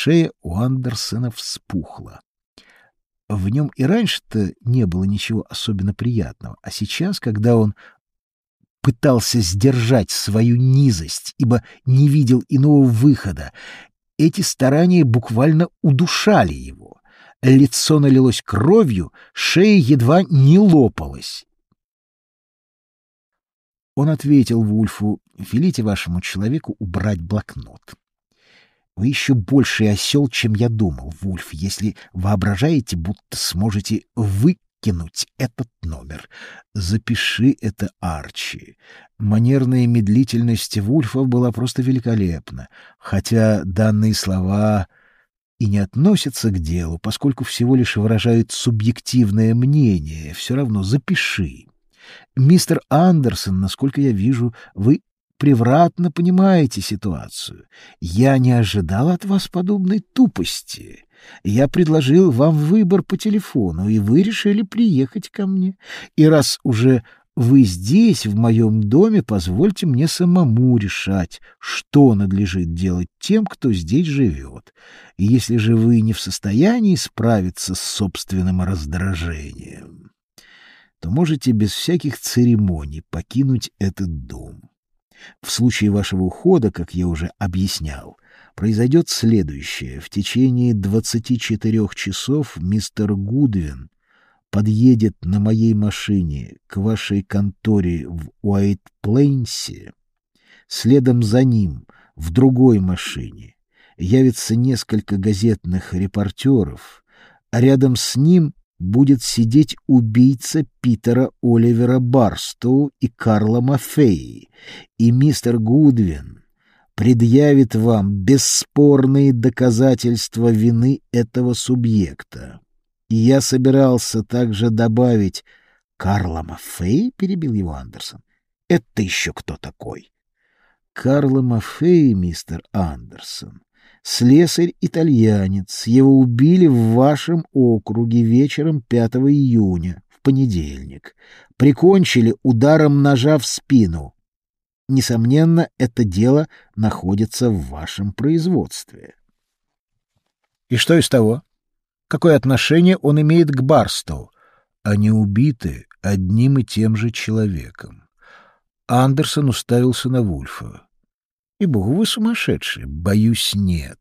Шея у Андерсона вспухла. В нем и раньше-то не было ничего особенно приятного, а сейчас, когда он пытался сдержать свою низость, ибо не видел иного выхода, эти старания буквально удушали его. Лицо налилось кровью, шея едва не лопалась. Он ответил Вульфу, велите вашему человеку убрать блокнот. Вы еще больший осел, чем я думал, Вульф, если воображаете, будто сможете выкинуть этот номер. Запиши это, Арчи. Манерная медлительность Вульфа была просто великолепна, хотя данные слова и не относятся к делу, поскольку всего лишь выражают субъективное мнение, все равно запиши. Мистер Андерсон, насколько я вижу, вы превратно понимаете ситуацию. Я не ожидал от вас подобной тупости. Я предложил вам выбор по телефону, и вы решили приехать ко мне. И раз уже вы здесь, в моем доме, позвольте мне самому решать, что надлежит делать тем, кто здесь живет. И если же вы не в состоянии справиться с собственным раздражением, то можете без всяких церемоний покинуть этот дом. В случае вашего ухода, как я уже объяснял, произойдет следующее. В течение 24 часов мистер Гудвин подъедет на моей машине к вашей конторе в Уайт-Плейнсе, следом за ним в другой машине явится несколько газетных репортеров, а рядом с ним будет сидеть убийца Питера Оливера Барстоу и Карла Мафеи, и мистер Гудвин предъявит вам бесспорные доказательства вины этого субъекта. И я собирался также добавить «Карла Мафеи?» — перебил его Андерсон. «Это еще кто такой?» «Карла Мафеи, мистер Андерсон, слесарь-итальянец. Его убили в вашем округе вечером 5 июня, в понедельник. Прикончили ударом ножа в спину. Несомненно, это дело находится в вашем производстве. И что из того? Какое отношение он имеет к Барстоу? Они убиты одним и тем же человеком. Андерсон уставился на Вульфа. И богу, вы сумасшедший. Боюсь, нет.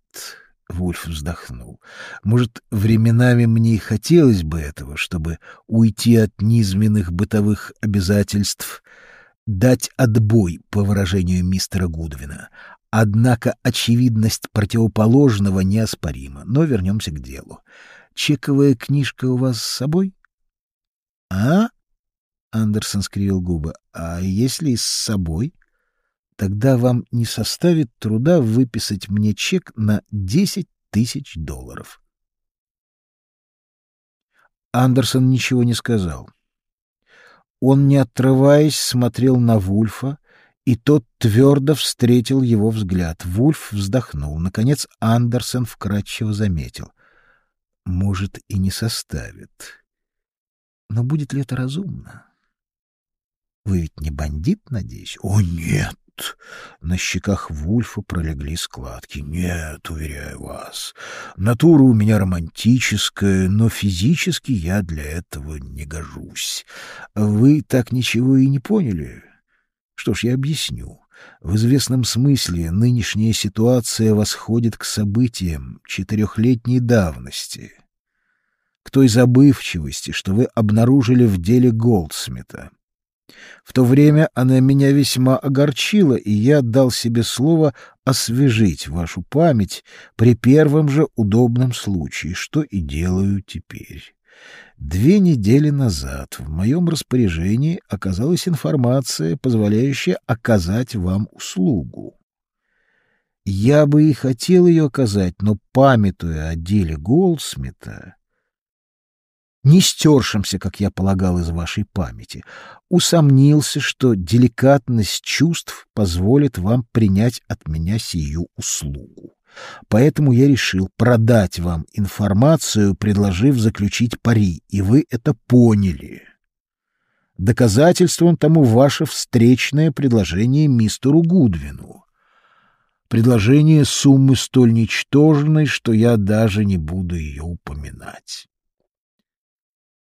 Вульф вздохнул. Может, временами мне и хотелось бы этого, чтобы уйти от низменных бытовых обязательств, дать отбой, по выражению мистера Гудвина. Однако очевидность противоположного неоспорима. Но вернемся к делу. Чековая книжка у вас с собой? — А? — Андерсон скривил губы. — А если с собой? — тогда вам не составит труда выписать мне чек на десять тысяч долларов. Андерсон ничего не сказал. Он, не отрываясь, смотрел на Вульфа, и тот твердо встретил его взгляд. Вульф вздохнул. Наконец Андерсон вкратчиво заметил. «Может, и не составит. Но будет ли это разумно? Вы ведь не бандит, надеюсь?» «О, нет!» На щеках Вульфа пролегли складки. Нет, уверяю вас, натура у меня романтическая, но физически я для этого не гожусь. Вы так ничего и не поняли? Что ж, я объясню. В известном смысле нынешняя ситуация восходит к событиям четырехлетней давности, к той забывчивости, что вы обнаружили в деле Голдсмита. В то время она меня весьма огорчила, и я дал себе слово освежить вашу память при первом же удобном случае, что и делаю теперь. Две недели назад в моем распоряжении оказалась информация, позволяющая оказать вам услугу. Я бы и хотел ее оказать, но, памятуя о деле Голдсмита, не стершимся, как я полагал, из вашей памяти, усомнился, что деликатность чувств позволит вам принять от меня сию услугу. Поэтому я решил продать вам информацию, предложив заключить пари, и вы это поняли. Доказательством тому ваше встречное предложение мистеру Гудвину. Предложение суммы столь ничтожной, что я даже не буду ее упоминать.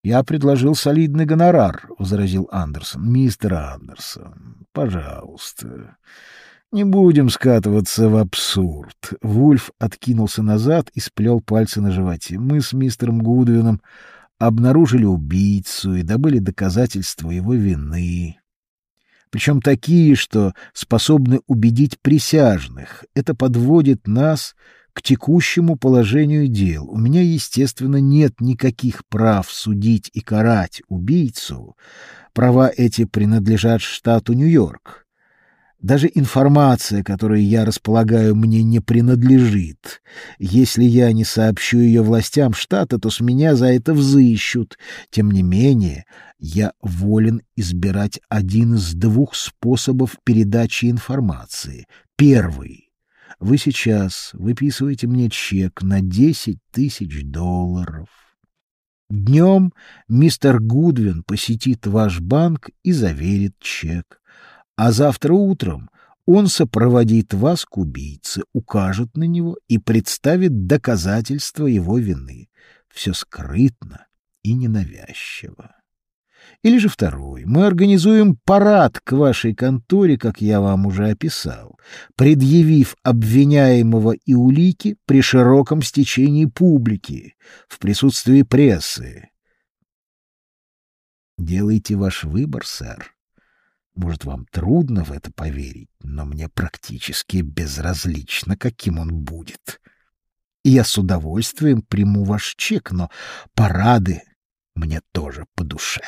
«Я предложил солидный гонорар», — возразил Андерсон. «Мистер Андерсон, пожалуйста, не будем скатываться в абсурд». Вульф откинулся назад и сплел пальцы на животе. «Мы с мистером Гудвином обнаружили убийцу и добыли доказательства его вины причем такие, что способны убедить присяжных. Это подводит нас к текущему положению дел. У меня, естественно, нет никаких прав судить и карать убийцу. Права эти принадлежат штату Нью-Йорк. Даже информация, которой я располагаю, мне не принадлежит. Если я не сообщу ее властям штата, то с меня за это взыщут. Тем не менее, я волен избирать один из двух способов передачи информации. Первый. Вы сейчас выписываете мне чек на десять тысяч долларов. Днем мистер Гудвин посетит ваш банк и заверит чек а завтра утром он сопроводит вас к убийце, укажет на него и представит доказательства его вины. Все скрытно и ненавязчиво. Или же второй. Мы организуем парад к вашей конторе, как я вам уже описал, предъявив обвиняемого и улики при широком стечении публики, в присутствии прессы. Делайте ваш выбор, сэр. Может, вам трудно в это поверить, но мне практически безразлично, каким он будет. И я с удовольствием приму ваш чек, но парады мне тоже по душе.